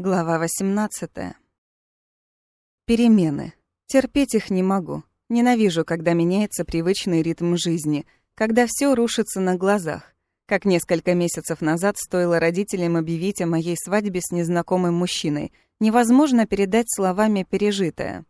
Глава 18. Перемены. Терпеть их не могу. Ненавижу, когда меняется привычный ритм жизни, когда все рушится на глазах. Как несколько месяцев назад стоило родителям объявить о моей свадьбе с незнакомым мужчиной. Невозможно передать словами пережитое.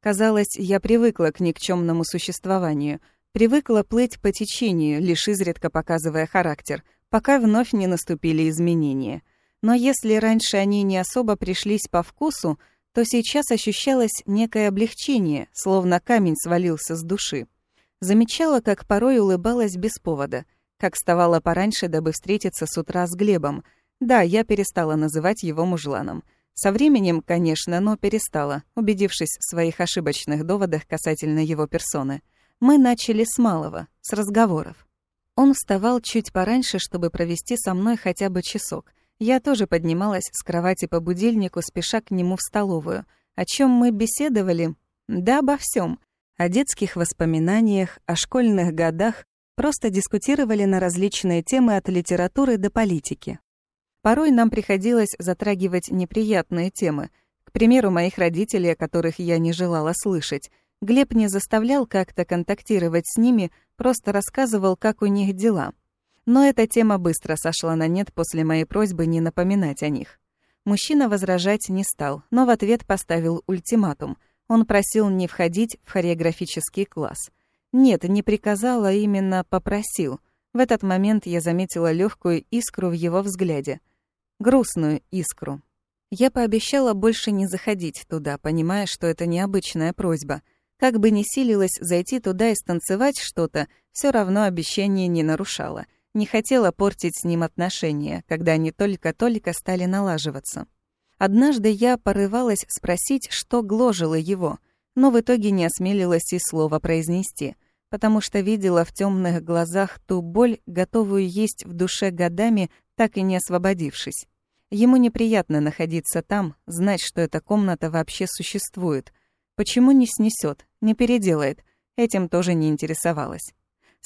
Казалось, я привыкла к никчемному существованию, привыкла плыть по течению, лишь изредка показывая характер, пока вновь не наступили изменения — но если раньше они не особо пришлись по вкусу, то сейчас ощущалось некое облегчение, словно камень свалился с души. Замечала, как порой улыбалась без повода, как вставала пораньше, дабы встретиться с утра с Глебом. Да, я перестала называть его мужланом. Со временем, конечно, но перестала, убедившись в своих ошибочных доводах касательно его персоны. Мы начали с малого, с разговоров. Он вставал чуть пораньше, чтобы провести со мной хотя бы часок — я тоже поднималась с кровати по будильнику, спеша к нему в столовую. О чем мы беседовали? Да обо всем. О детских воспоминаниях, о школьных годах, просто дискутировали на различные темы от литературы до политики. Порой нам приходилось затрагивать неприятные темы. К примеру, моих родителей, о которых я не желала слышать. Глеб не заставлял как-то контактировать с ними, просто рассказывал, как у них дела. Но эта тема быстро сошла на нет после моей просьбы не напоминать о них. Мужчина возражать не стал, но в ответ поставил ультиматум. Он просил не входить в хореографический класс. Нет, не приказал, а именно попросил. В этот момент я заметила легкую искру в его взгляде. Грустную искру. Я пообещала больше не заходить туда, понимая, что это необычная просьба. Как бы ни силилась зайти туда и станцевать что-то, все равно обещание не нарушала — не хотела портить с ним отношения, когда они только-только стали налаживаться. Однажды я порывалась спросить, что гложило его, но в итоге не осмелилась и слова произнести, потому что видела в темных глазах ту боль, готовую есть в душе годами, так и не освободившись. Ему неприятно находиться там, знать, что эта комната вообще существует. Почему не снесет, не переделает? Этим тоже не интересовалась.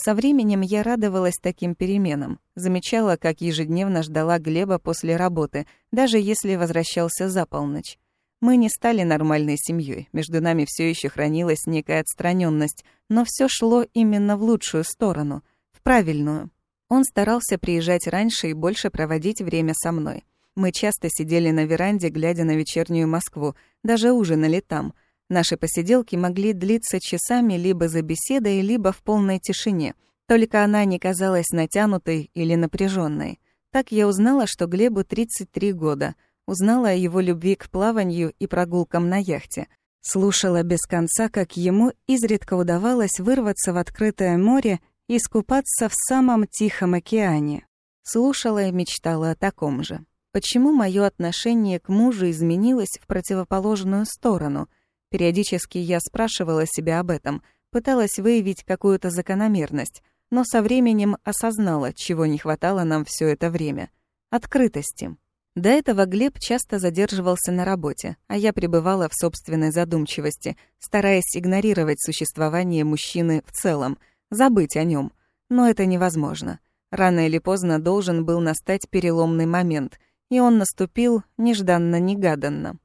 Со временем я радовалась таким переменам, замечала, как ежедневно ждала Глеба после работы, даже если возвращался за полночь. Мы не стали нормальной семьей, между нами все еще хранилась некая отстраненность, но все шло именно в лучшую сторону, в правильную. Он старался приезжать раньше и больше проводить время со мной. Мы часто сидели на веранде, глядя на вечернюю Москву, даже ужинали там — Наши посиделки могли длиться часами либо за беседой, либо в полной тишине. Только она не казалась натянутой или напряженной. Так я узнала, что Глебу 33 года. Узнала о его любви к плаванию и прогулкам на яхте. Слушала без конца, как ему изредка удавалось вырваться в открытое море и искупаться в самом Тихом океане. Слушала и мечтала о таком же. Почему мое отношение к мужу изменилось в противоположную сторону — Периодически я спрашивала себя об этом, пыталась выявить какую-то закономерность, но со временем осознала, чего не хватало нам все это время — открытости. До этого Глеб часто задерживался на работе, а я пребывала в собственной задумчивости, стараясь игнорировать существование мужчины в целом, забыть о нем. Но это невозможно. Рано или поздно должен был настать переломный момент, и он наступил нежданно-негаданно.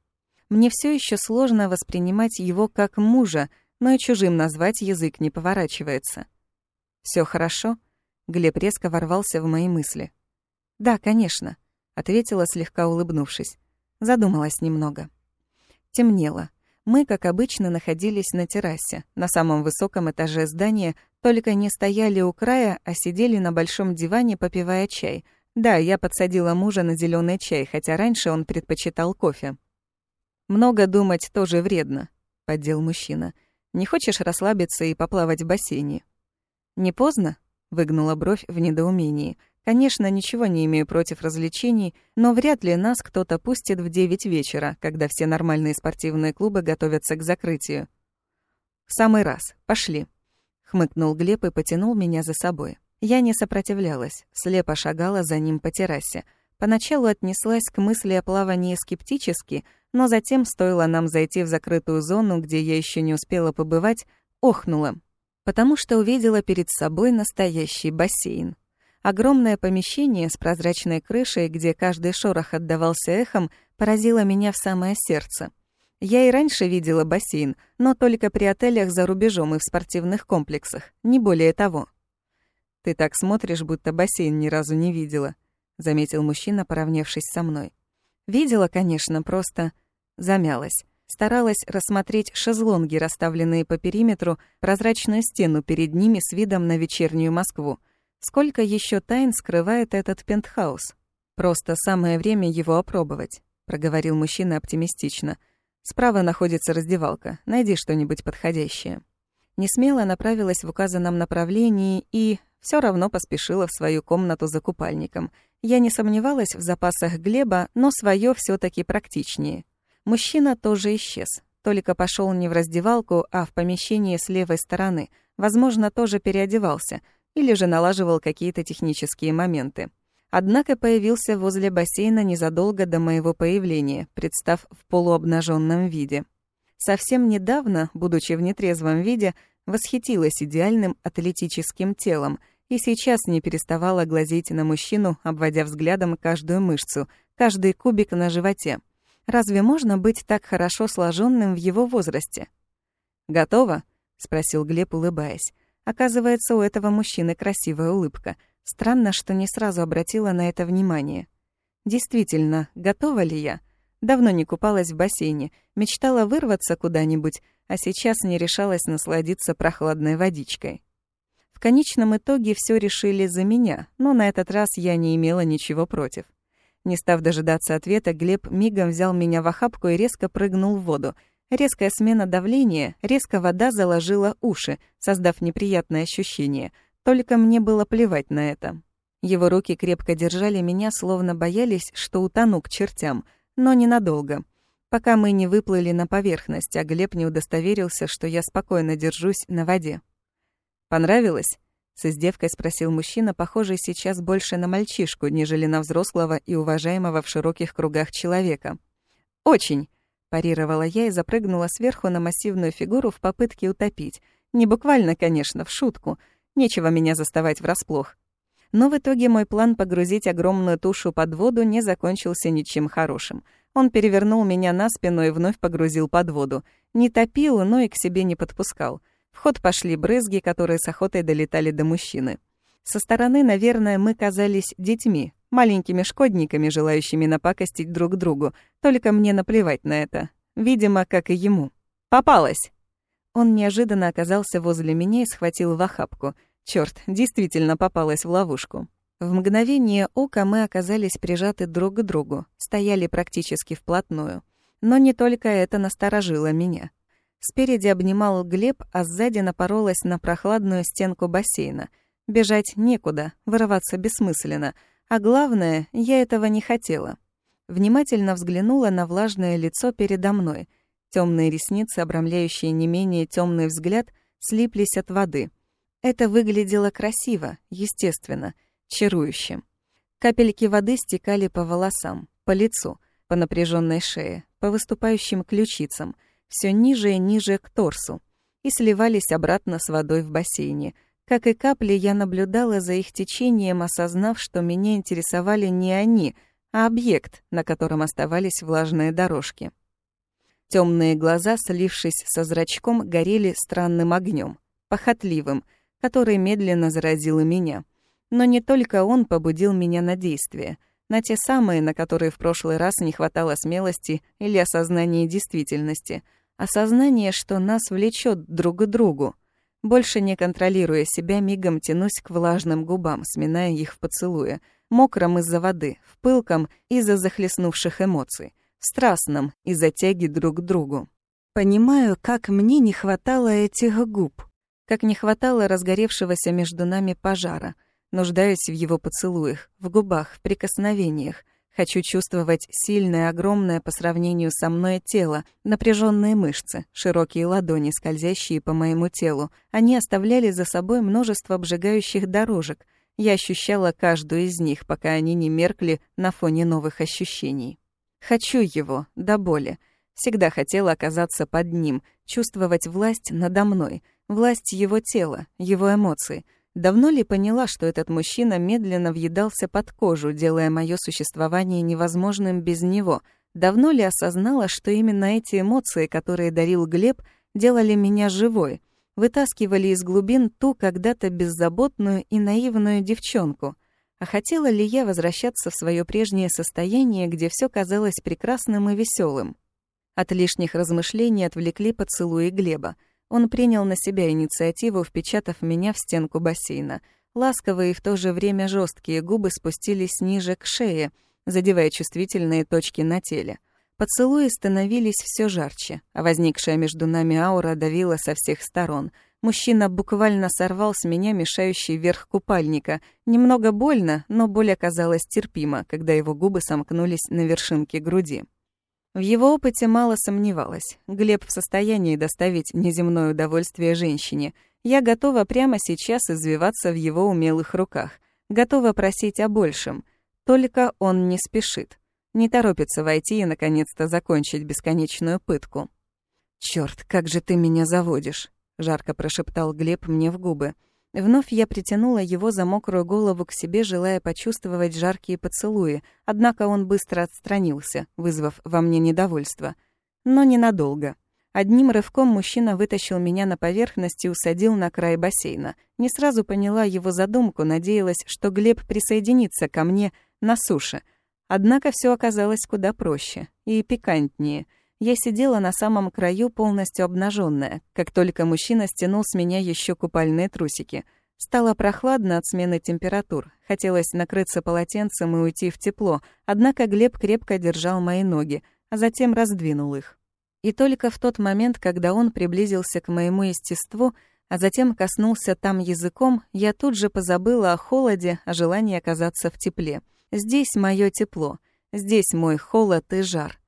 Мне все еще сложно воспринимать его как мужа, но и чужим назвать язык не поворачивается. Все хорошо?» Глеб резко ворвался в мои мысли. «Да, конечно», — ответила, слегка улыбнувшись. Задумалась немного. Темнело. Мы, как обычно, находились на террасе, на самом высоком этаже здания, только не стояли у края, а сидели на большом диване, попивая чай. Да, я подсадила мужа на зеленый чай, хотя раньше он предпочитал кофе. «Много думать тоже вредно», — поддел мужчина. «Не хочешь расслабиться и поплавать в бассейне?» «Не поздно?» — выгнула бровь в недоумении. «Конечно, ничего не имею против развлечений, но вряд ли нас кто-то пустит в девять вечера, когда все нормальные спортивные клубы готовятся к закрытию». «В самый раз. Пошли», — хмыкнул Глеб и потянул меня за собой. Я не сопротивлялась, слепо шагала за ним по террасе. Поначалу отнеслась к мысли о плавании скептически — но затем, стоило нам зайти в закрытую зону, где я еще не успела побывать, охнула, потому что увидела перед собой настоящий бассейн. Огромное помещение с прозрачной крышей, где каждый шорох отдавался эхом, поразило меня в самое сердце. Я и раньше видела бассейн, но только при отелях за рубежом и в спортивных комплексах, не более того. «Ты так смотришь, будто бассейн ни разу не видела», — заметил мужчина, поравнявшись со мной. «Видела, конечно, просто...» Замялась. Старалась рассмотреть шезлонги, расставленные по периметру, прозрачную стену перед ними с видом на вечернюю Москву — Сколько еще тайн скрывает этот пентхаус? Просто самое время его опробовать, проговорил мужчина оптимистично. Справа находится раздевалка. Найди что-нибудь подходящее. Несмело направилась в указанном направлении и все равно поспешила в свою комнату за купальником. Я не сомневалась в запасах Глеба, но свое все таки практичнее. Мужчина тоже исчез. Только пошел не в раздевалку, а в помещение с левой стороны. Возможно, тоже переодевался — или же налаживал какие-то технические моменты. Однако появился возле бассейна незадолго до моего появления, представ в полуобнаженном виде. Совсем недавно, будучи в нетрезвом виде, восхитилась идеальным атлетическим телом и сейчас не переставала глазеть на мужчину, обводя взглядом каждую мышцу, каждый кубик на животе. Разве можно быть так хорошо сложенным в его возрасте? «Готово?» — спросил Глеб, улыбаясь. Оказывается, у этого мужчины красивая улыбка. Странно, что не сразу обратила на это внимание. Действительно, готова ли я? Давно не купалась в бассейне, мечтала вырваться куда-нибудь, а сейчас не решалась насладиться прохладной водичкой. В конечном итоге все решили за меня, но на этот раз я не имела ничего против. Не став дожидаться ответа, Глеб мигом взял меня в охапку и резко прыгнул в воду — Резкая смена давления, резко вода заложила уши, создав неприятное ощущение. Только мне было плевать на это. Его руки крепко держали меня, словно боялись, что утону к чертям, но ненадолго. Пока мы не выплыли на поверхность, а Глеб не удостоверился, что я спокойно держусь на воде. «Понравилось?» — с издевкой спросил мужчина, похожий сейчас больше на мальчишку, нежели на взрослого и уважаемого в широких кругах человека. «Очень!» парировала я и запрыгнула сверху на массивную фигуру в попытке утопить. Не буквально, конечно, в шутку. Нечего меня заставать врасплох. Но в итоге мой план погрузить огромную тушу под воду не закончился ничем хорошим. Он перевернул меня на спину и вновь погрузил под воду. Не топил, но и к себе не подпускал. В ход пошли брызги, которые с охотой долетали до мужчины. Со стороны, наверное, мы казались детьми, маленькими шкодниками, желающими напакостить друг другу. Только мне наплевать на это. Видимо, как и ему. «Попалась!» Он неожиданно оказался возле меня и схватил в охапку. Чёрт, действительно попалась в ловушку. В мгновение ока мы оказались прижаты друг к другу, стояли практически вплотную. Но не только это насторожило меня. Спереди обнимал Глеб, а сзади напоролась на прохладную стенку бассейна. Бежать некуда, вырываться бессмысленно — а главное, я этого не хотела. Внимательно взглянула на влажное лицо передо мной. Темные ресницы, обрамляющие не менее темный взгляд, слиплись от воды. Это выглядело красиво, естественно, чарующе. Капельки воды стекали по волосам, по лицу, по напряженной шее, по выступающим ключицам, все ниже и ниже к торсу, и сливались обратно с водой в бассейне, как и капли, я наблюдала за их течением, осознав, что меня интересовали не они, а объект, на котором оставались влажные дорожки. Темные глаза, слившись со зрачком, горели странным огнем, похотливым, который медленно заразил и меня. Но не только он побудил меня на действие, на те самые, на которые в прошлый раз не хватало смелости или осознания действительности, осознание, что нас влечет друг к другу — больше не контролируя себя, мигом тянусь к влажным губам, сминая их в поцелуе, мокром из-за воды, в пылком из-за захлестнувших эмоций, в страстном из-за тяги друг к другу. Понимаю, как мне не хватало этих губ, как не хватало разгоревшегося между нами пожара. Нуждаюсь в его поцелуях, в губах, в прикосновениях, Хочу чувствовать сильное, огромное по сравнению со мной тело, напряженные мышцы, широкие ладони, скользящие по моему телу. Они оставляли за собой множество обжигающих дорожек. Я ощущала каждую из них, пока они не меркли на фоне новых ощущений. Хочу его, до боли. Всегда хотела оказаться под ним, чувствовать власть надо мной, власть его тела, его эмоций. Давно ли поняла, что этот мужчина медленно въедался под кожу, делая мое существование невозможным без него? Давно ли осознала, что именно эти эмоции, которые дарил Глеб, делали меня живой? Вытаскивали из глубин ту когда-то беззаботную и наивную девчонку. А хотела ли я возвращаться в свое прежнее состояние, где все казалось прекрасным и веселым? От лишних размышлений отвлекли поцелуи Глеба. Он принял на себя инициативу, впечатав меня в стенку бассейна. Ласковые и в то же время жесткие губы спустились ниже к шее, задевая чувствительные точки на теле. Поцелуи становились все жарче, а возникшая между нами аура давила со всех сторон. Мужчина буквально сорвал с меня мешающий верх купальника. Немного больно, но боль оказалась терпима, когда его губы сомкнулись на вершинке груди. В его опыте мало сомневалась. Глеб в состоянии доставить неземное удовольствие женщине. Я готова прямо сейчас извиваться в его умелых руках. Готова просить о большем. Только он не спешит. Не торопится войти и, наконец-то, закончить бесконечную пытку. «Чёрт, как же ты меня заводишь!» — жарко прошептал Глеб мне в губы. Вновь я притянула его за мокрую голову к себе, желая почувствовать жаркие поцелуи, однако он быстро отстранился, вызвав во мне недовольство. Но ненадолго. Одним рывком мужчина вытащил меня на поверхность и усадил на край бассейна. Не сразу поняла его задумку, надеялась, что Глеб присоединится ко мне на суше. Однако все оказалось куда проще и пикантнее — я сидела на самом краю, полностью обнаженная, как только мужчина стянул с меня еще купальные трусики. Стало прохладно от смены температур. Хотелось накрыться полотенцем и уйти в тепло, однако Глеб крепко держал мои ноги, а затем раздвинул их. И только в тот момент, когда он приблизился к моему естеству, а затем коснулся там языком, я тут же позабыла о холоде, о желании оказаться в тепле. Здесь мое тепло, здесь мой холод и жар.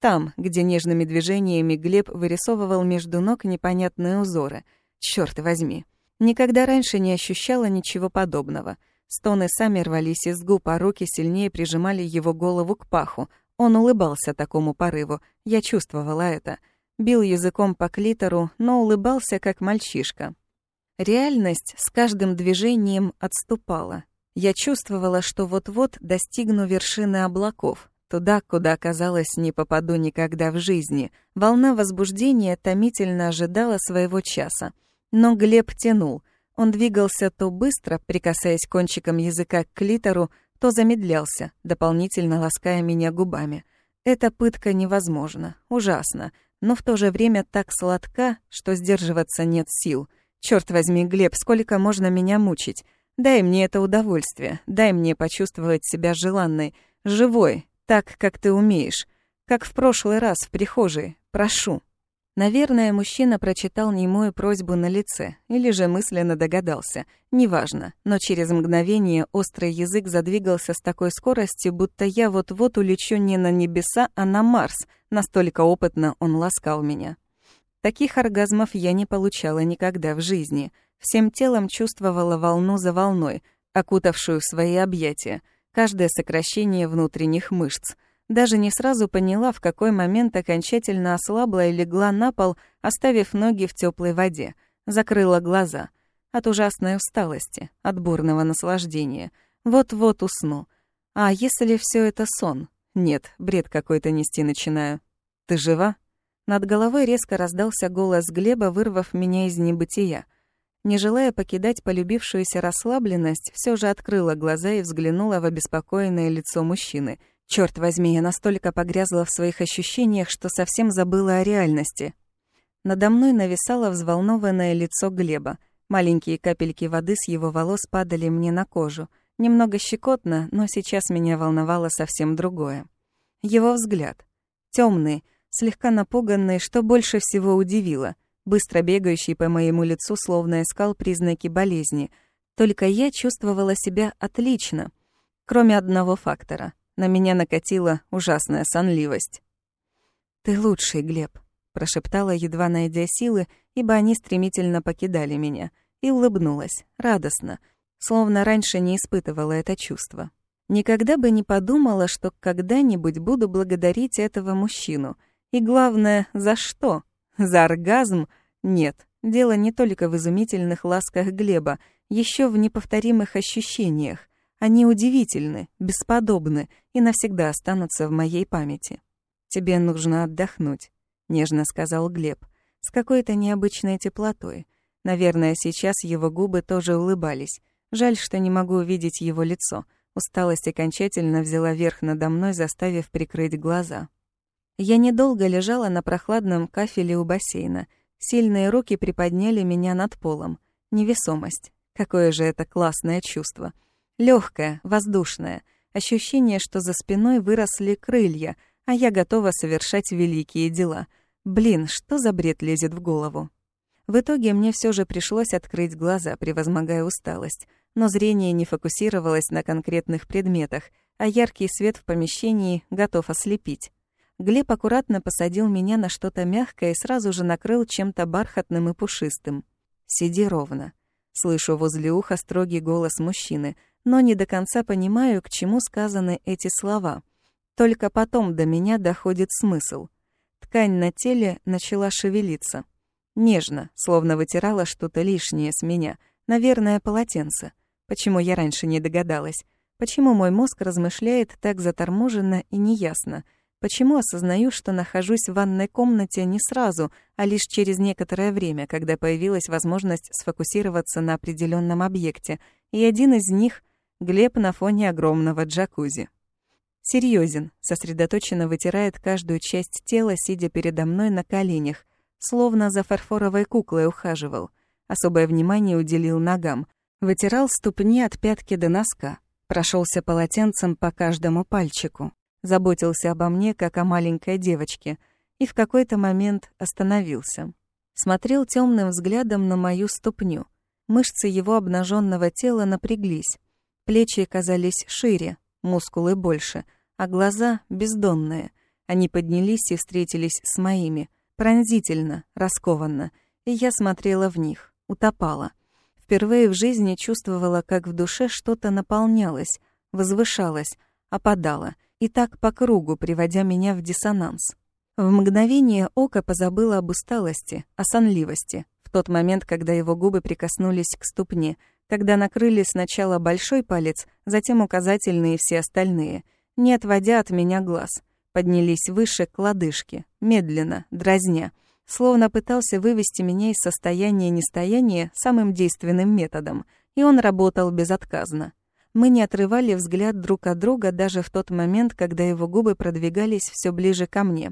Там, где нежными движениями Глеб вырисовывал между ног непонятные узоры. Чёрт возьми. Никогда раньше не ощущала ничего подобного. Стоны сами рвались из губ, а руки сильнее прижимали его голову к паху. Он улыбался такому порыву. Я чувствовала это. Бил языком по клитору, но улыбался, как мальчишка. Реальность с каждым движением отступала. Я чувствовала, что вот-вот достигну вершины облаков, Туда, куда, казалось, не попаду никогда в жизни. Волна возбуждения томительно ожидала своего часа. Но Глеб тянул. Он двигался то быстро, прикасаясь кончиком языка к клитору, то замедлялся, дополнительно лаская меня губами. Эта пытка невозможна, ужасно, но в то же время так сладка, что сдерживаться нет сил. Черт возьми, Глеб, сколько можно меня мучить? Дай мне это удовольствие, дай мне почувствовать себя желанной, живой, так, как ты умеешь. Как в прошлый раз в прихожей. Прошу». Наверное, мужчина прочитал немую просьбу на лице, или же мысленно догадался. Неважно, но через мгновение острый язык задвигался с такой скоростью, будто я вот-вот улечу не на небеса, а на Марс. Настолько опытно он ласкал меня. Таких оргазмов я не получала никогда в жизни. Всем телом чувствовала волну за волной, окутавшую свои объятия — каждое сокращение внутренних мышц. Даже не сразу поняла, в какой момент окончательно ослабла и легла на пол, оставив ноги в теплой воде. Закрыла глаза. От ужасной усталости, от бурного наслаждения. Вот-вот усну. А если все это сон? Нет, бред какой-то нести начинаю. Ты жива? Над головой резко раздался голос Глеба, вырвав меня из небытия. Не желая покидать полюбившуюся расслабленность, все же открыла глаза и взглянула в обеспокоенное лицо мужчины. Черт возьми, я настолько погрязла в своих ощущениях, что совсем забыла о реальности. Надо мной нависало взволнованное лицо Глеба. Маленькие капельки воды с его волос падали мне на кожу. Немного щекотно, но сейчас меня волновало совсем другое. Его взгляд. темный, слегка напуганный, что больше всего удивило — быстро бегающий по моему лицу, словно искал признаки болезни. Только я чувствовала себя отлично, кроме одного фактора. На меня накатила ужасная сонливость. «Ты лучший, Глеб», — прошептала, едва найдя силы, ибо они стремительно покидали меня, и улыбнулась, радостно, словно раньше не испытывала это чувство. Никогда бы не подумала, что когда-нибудь буду благодарить этого мужчину. И главное, за что? За оргазм? Нет, дело не только в изумительных ласках Глеба. еще в неповторимых ощущениях. Они удивительны, бесподобны и навсегда останутся в моей памяти. «Тебе нужно отдохнуть», — нежно сказал Глеб, с какой-то необычной теплотой. Наверное, сейчас его губы тоже улыбались. Жаль, что не могу увидеть его лицо. Усталость окончательно взяла верх надо мной, заставив прикрыть глаза. Я недолго лежала на прохладном кафеле у бассейна. Сильные руки приподняли меня над полом. Невесомость. Какое же это классное чувство. Легкое, воздушное. Ощущение, что за спиной выросли крылья, а я готова совершать великие дела. Блин, что за бред лезет в голову? В итоге мне все же пришлось открыть глаза, превозмогая усталость. Но зрение не фокусировалось на конкретных предметах, а яркий свет в помещении готов ослепить. Глеб аккуратно посадил меня на что-то мягкое и сразу же накрыл чем-то бархатным и пушистым. «Сиди ровно. Слышу возле уха строгий голос мужчины, но не до конца понимаю, к чему сказаны эти слова. Только потом до меня доходит смысл. Ткань на теле начала шевелиться. Нежно, словно вытирала что-то лишнее с меня. Наверное, полотенце. Почему я раньше не догадалась? Почему мой мозг размышляет так заторможенно и неясно? Почему осознаю, что нахожусь в ванной комнате не сразу, а лишь через некоторое время, когда появилась возможность сфокусироваться на определенном объекте, и один из них — Глеб на фоне огромного джакузи. Серьезен, сосредоточенно вытирает каждую часть тела, сидя передо мной на коленях, словно за фарфоровой куклой ухаживал. Особое внимание уделил ногам, вытирал ступни от пятки до носка, прошелся полотенцем по каждому пальчику заботился обо мне, как о маленькой девочке, и в какой-то момент остановился. Смотрел темным взглядом на мою ступню. Мышцы его обнаженного тела напряглись. Плечи казались шире, мускулы больше, а глаза бездонные. Они поднялись и встретились с моими. Пронзительно, раскованно. И я смотрела в них, утопала. Впервые в жизни чувствовала, как в душе что-то наполнялось, возвышалось, опадало — и так по кругу, приводя меня в диссонанс. В мгновение ока позабыла об усталости, о сонливости, в тот момент, когда его губы прикоснулись к ступне, когда накрыли сначала большой палец, затем указательные и все остальные, не отводя от меня глаз, поднялись выше к лодыжке, медленно, дразня, словно пытался вывести меня из состояния нестояния самым действенным методом, и он работал безотказно. Мы не отрывали взгляд друг от друга даже в тот момент, когда его губы продвигались все ближе ко мне.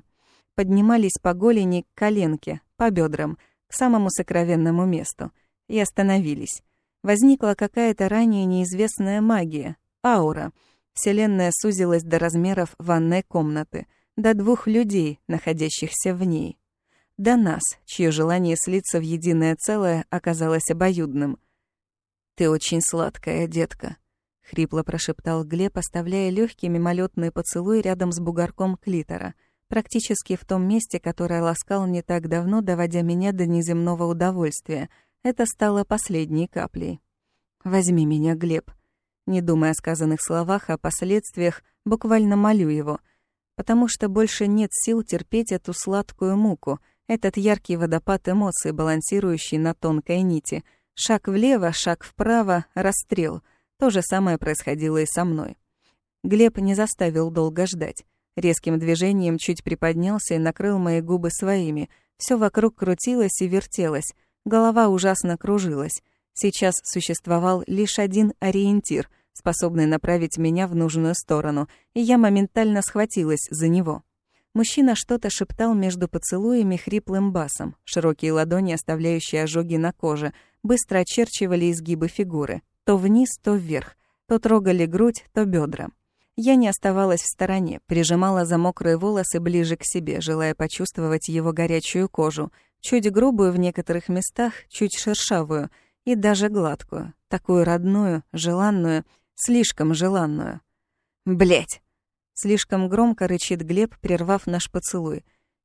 Поднимались по голени к коленке, по бедрам, к самому сокровенному месту. И остановились. Возникла какая-то ранее неизвестная магия, аура. Вселенная сузилась до размеров ванной комнаты, до двух людей, находящихся в ней. До нас, чье желание слиться в единое целое оказалось обоюдным. «Ты очень сладкая, детка», — хрипло прошептал Глеб, оставляя легкий мимолетный поцелуй рядом с бугорком клитора, практически в том месте, которое ласкал не так давно, доводя меня до неземного удовольствия. Это стало последней каплей. «Возьми меня, Глеб». Не думая о сказанных словах, о последствиях, буквально молю его, потому что больше нет сил терпеть эту сладкую муку, этот яркий водопад эмоций, балансирующий на тонкой нити. Шаг влево, шаг вправо, расстрел — то же самое происходило и со мной. Глеб не заставил долго ждать. Резким движением чуть приподнялся и накрыл мои губы своими. Все вокруг крутилось и вертелось. Голова ужасно кружилась. Сейчас существовал лишь один ориентир, способный направить меня в нужную сторону, и я моментально схватилась за него. Мужчина что-то шептал между поцелуями хриплым басом. Широкие ладони, оставляющие ожоги на коже, быстро очерчивали изгибы фигуры. То вниз, то вверх. То трогали грудь, то бедра. Я не оставалась в стороне, прижимала за мокрые волосы ближе к себе, желая почувствовать его горячую кожу, чуть грубую в некоторых местах, чуть шершавую и даже гладкую, такую родную, желанную, слишком желанную. Блять! Слишком громко рычит Глеб, прервав наш поцелуй.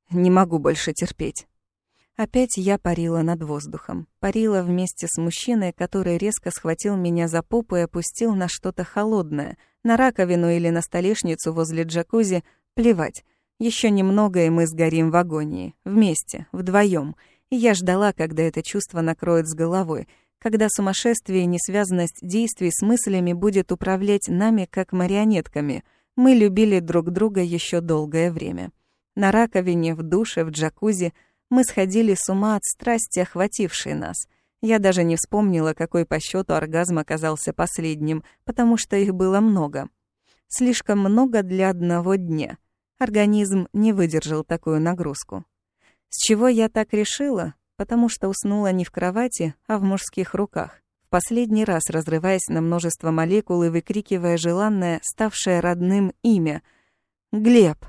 Не могу больше терпеть. Опять я парила над воздухом. Парила вместе с мужчиной, который резко схватил меня за попу и опустил на что-то холодное. На раковину или на столешницу возле джакузи. Плевать. Еще немного, и мы сгорим в агонии. Вместе, вдвоем. И я ждала, когда это чувство накроет с головой. когда сумасшествие и несвязанность действий с мыслями будет управлять нами как марионетками. Мы любили друг друга еще долгое время. На раковине, в душе, в джакузи мы сходили с ума от страсти, охватившей нас. Я даже не вспомнила, какой по счету оргазм оказался последним, потому что их было много. Слишком много для одного дня. Организм не выдержал такую нагрузку. С чего я так решила? потому что уснула не в кровати, а в мужских руках, в последний раз разрываясь на множество молекул и выкрикивая желанное, ставшее родным имя — «Глеб!».